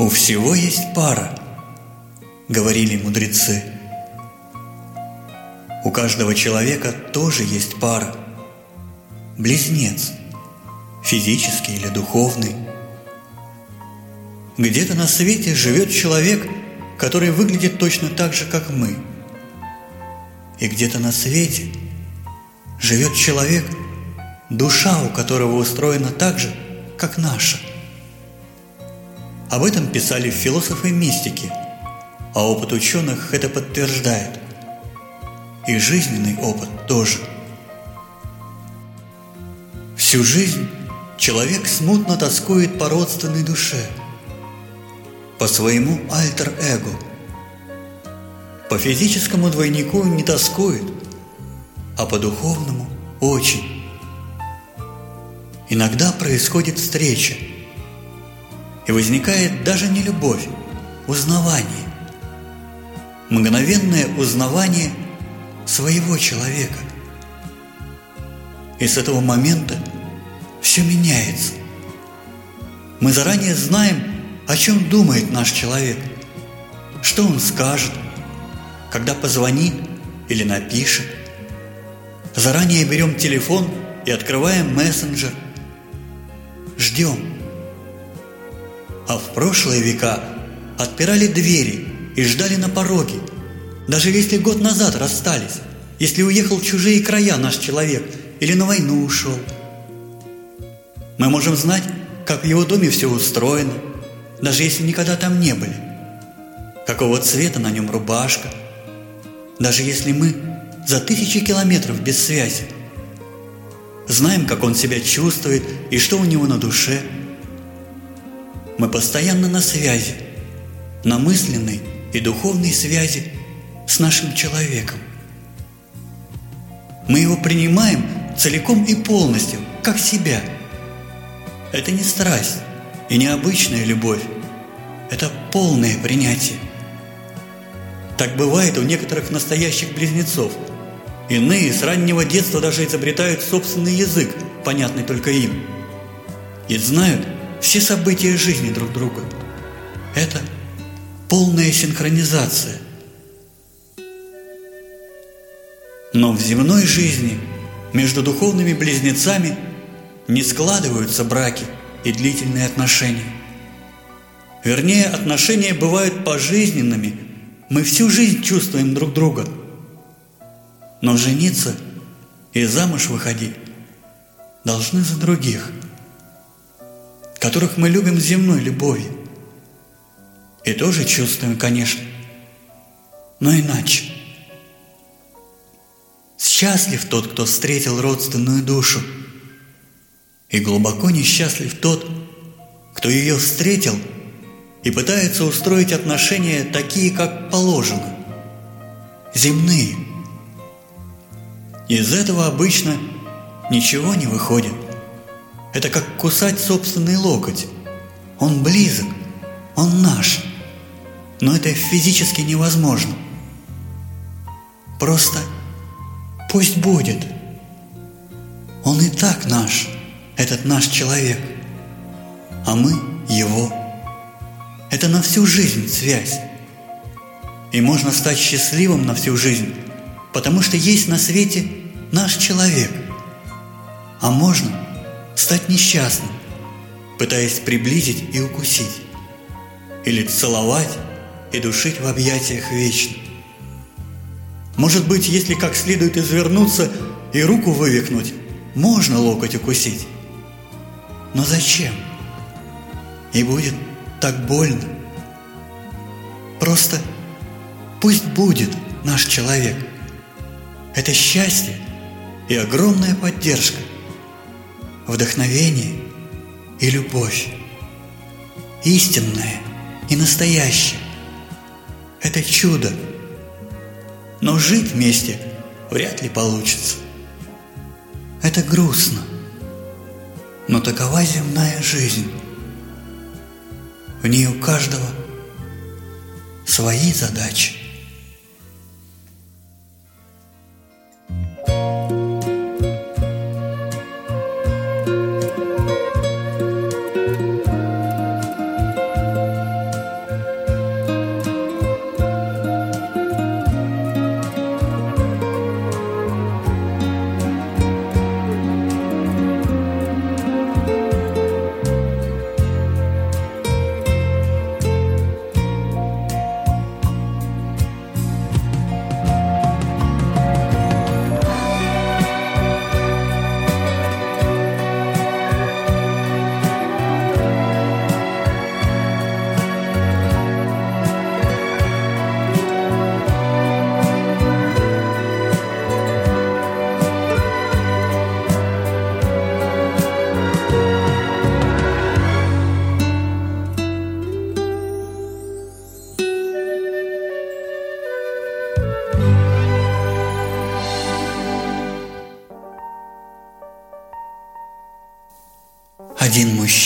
У всего есть пара, говорили мудрецы. У каждого человека тоже есть пара. Близнец, физический или духовный. Где-то на свете живет человек, который выглядит точно так же, как мы. И где-то на свете живет человек, душа у которого устроена так же, как наша – об этом писали философы мистики, а опыт ученых это подтверждает. И жизненный опыт тоже. Всю жизнь человек смутно тоскует по родственной душе, по своему альтер-эго. По физическому двойнику не тоскует, а по духовному – очень. Иногда происходит встреча – и возникает даже не любовь, узнавание. Мгновенное узнавание своего человека. И с этого момента все меняется. Мы заранее знаем, о чем думает наш человек, что он скажет, когда позвонит или напишет. Заранее берем телефон и открываем мессенджер. Ждем а в прошлые века отпирали двери и ждали на пороге. Даже если год назад расстались, если уехал в чужие края наш человек или на войну ушел. Мы можем знать, как в его доме все устроено, даже если никогда там не были. Какого цвета на нем рубашка, даже если мы за тысячи километров без связи. Знаем, как он себя чувствует и что у него на душе – мы постоянно на связи, на мысленной и духовной связи с нашим человеком. Мы его принимаем целиком и полностью, как себя. Это не страсть и не обычная любовь. Это полное принятие. Так бывает у некоторых настоящих близнецов. Иные с раннего детства даже изобретают собственный язык, понятный только им. И знают, все события жизни друг друга. Это полная синхронизация. Но в земной жизни между духовными близнецами не складываются браки и длительные отношения. Вернее, отношения бывают пожизненными, мы всю жизнь чувствуем друг друга. Но жениться и замуж выходить должны за других – которых мы любим земной любовью. И тоже чувствуем, конечно, но иначе. Счастлив тот, кто встретил родственную душу, и глубоко несчастлив тот, кто ее встретил и пытается устроить отношения такие, как положено, земные. Из этого обычно ничего не выходит – это как кусать собственный локоть. Он близок, он наш. Но это физически невозможно. Просто пусть будет. Он и так наш, этот наш человек. А мы его. Это на всю жизнь связь. И можно стать счастливым на всю жизнь, потому что есть на свете наш человек. А можно – стать несчастным, пытаясь приблизить и укусить, или целовать и душить в объятиях вечно. Может быть, если как следует извернуться и руку вывихнуть, можно локоть укусить. Но зачем? И будет так больно. Просто пусть будет наш человек. Это счастье и огромная поддержка вдохновение и любовь. Истинное и настоящее. Это чудо. Но жить вместе вряд ли получится. Это грустно. Но такова земная жизнь. В ней у каждого свои задачи.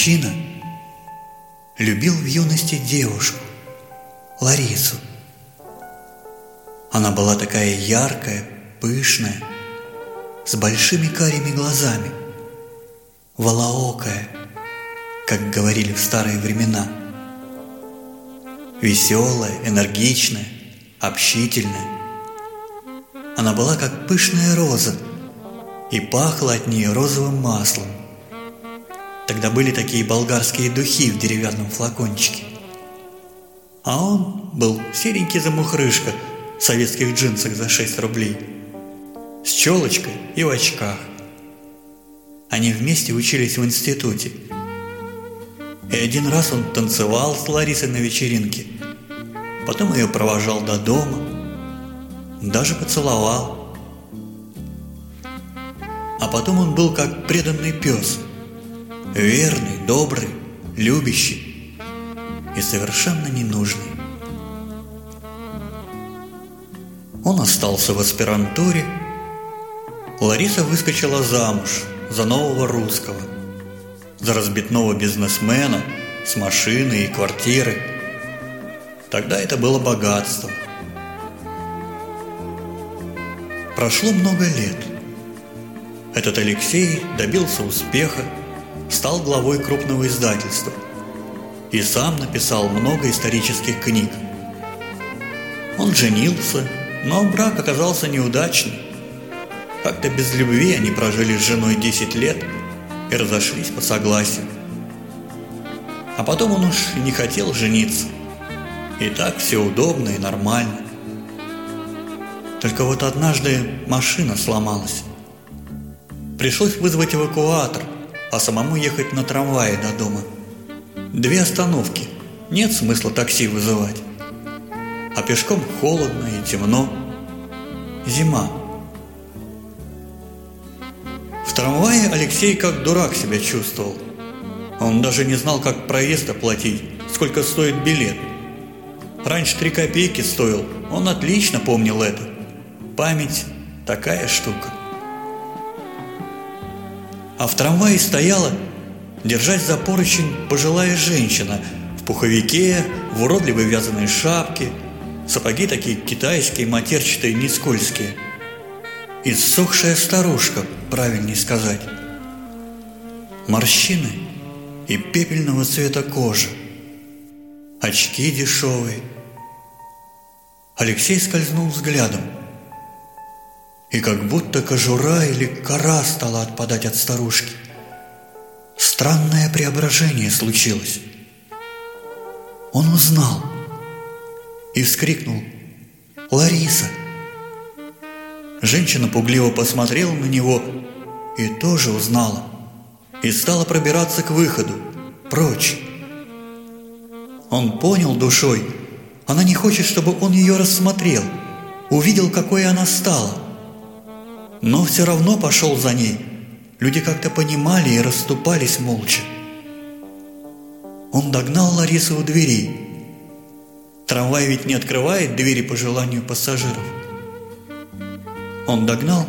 Мужчина любил в юности девушку, Ларису. Она была такая яркая, пышная, с большими карими глазами, волоокая, как говорили в старые времена. Веселая, энергичная, общительная. Она была как пышная роза и пахла от нее розовым маслом. Тогда были такие болгарские духи в деревянном флакончике. А он был серенький замухрышка в советских джинсах за 6 рублей, с челочкой и в очках. Они вместе учились в институте. И один раз он танцевал с Ларисой на вечеринке, потом ее провожал до дома, даже поцеловал. А потом он был как преданный пес – верный, добрый, любящий и совершенно ненужный. Он остался в аспирантуре. Лариса выскочила замуж за нового русского, за разбитного бизнесмена с машиной и квартирой. Тогда это было богатство. Прошло много лет. Этот Алексей добился успеха стал главой крупного издательства и сам написал много исторических книг. Он женился, но брак оказался неудачным. Как-то без любви они прожили с женой 10 лет и разошлись по согласию. А потом он уж и не хотел жениться. И так все удобно и нормально. Только вот однажды машина сломалась. Пришлось вызвать эвакуатор, а самому ехать на трамвае до дома. Две остановки. Нет смысла такси вызывать. А пешком холодно и темно. Зима. В трамвае Алексей как дурак себя чувствовал. Он даже не знал, как проезд оплатить, сколько стоит билет. Раньше три копейки стоил, он отлично помнил это. Память – такая штука а в трамвае стояла, держась за поручень, пожилая женщина в пуховике, в уродливой вязаной шапке, сапоги такие китайские, матерчатые, не скользкие. Иссохшая старушка, правильнее сказать. Морщины и пепельного цвета кожи. Очки дешевые. Алексей скользнул взглядом – и как будто кожура или кора стала отпадать от старушки. Странное преображение случилось. Он узнал и вскрикнул «Лариса!». Женщина пугливо посмотрела на него и тоже узнала, и стала пробираться к выходу, прочь. Он понял душой, она не хочет, чтобы он ее рассмотрел, увидел, какой она стала но все равно пошел за ней. Люди как-то понимали и расступались молча. Он догнал Ларису у двери. Трамвай ведь не открывает двери по желанию пассажиров. Он догнал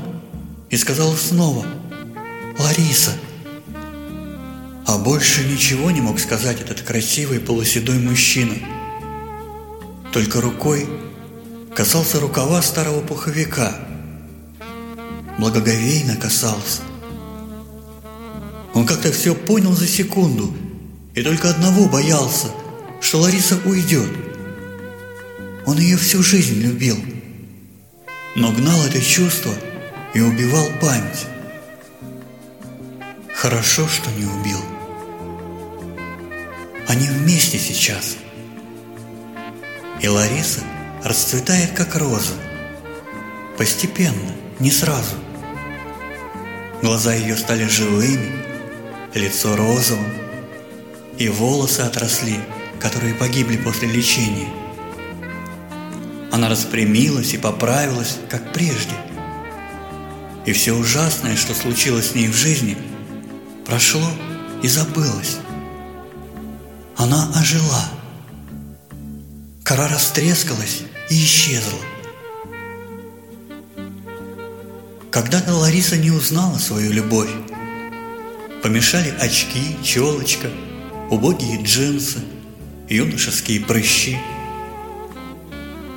и сказал снова «Лариса». А больше ничего не мог сказать этот красивый полуседой мужчина. Только рукой касался рукава старого пуховика – благоговейно касался. Он как-то все понял за секунду и только одного боялся, что Лариса уйдет. Он ее всю жизнь любил, но гнал это чувство и убивал память. Хорошо, что не убил. Они вместе сейчас. И Лариса расцветает, как роза. Постепенно, не сразу. Глаза ее стали живыми, лицо розовым, и волосы отросли, которые погибли после лечения. Она распрямилась и поправилась, как прежде. И все ужасное, что случилось с ней в жизни, прошло и забылось. Она ожила. Кора растрескалась и исчезла. Когда-то Лариса не узнала свою любовь. Помешали очки, челочка, убогие джинсы, юношеские прыщи.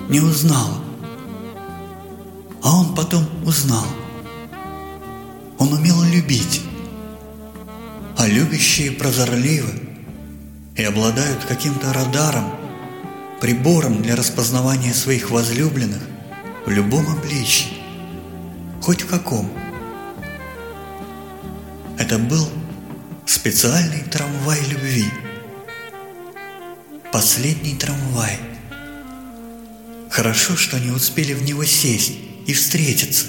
Не узнала. А он потом узнал. Он умел любить. А любящие прозорливы и обладают каким-то радаром, прибором для распознавания своих возлюбленных в любом обличии, хоть в каком. Это был специальный трамвай любви. Последний трамвай. Хорошо, что они успели в него сесть и встретиться.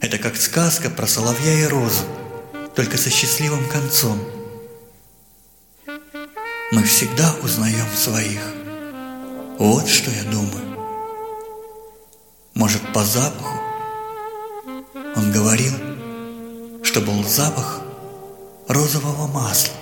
Это как сказка про соловья и розу, только со счастливым концом. Мы всегда узнаем своих. Вот что я думаю. Может, по запаху? Говорил, что был запах розового масла.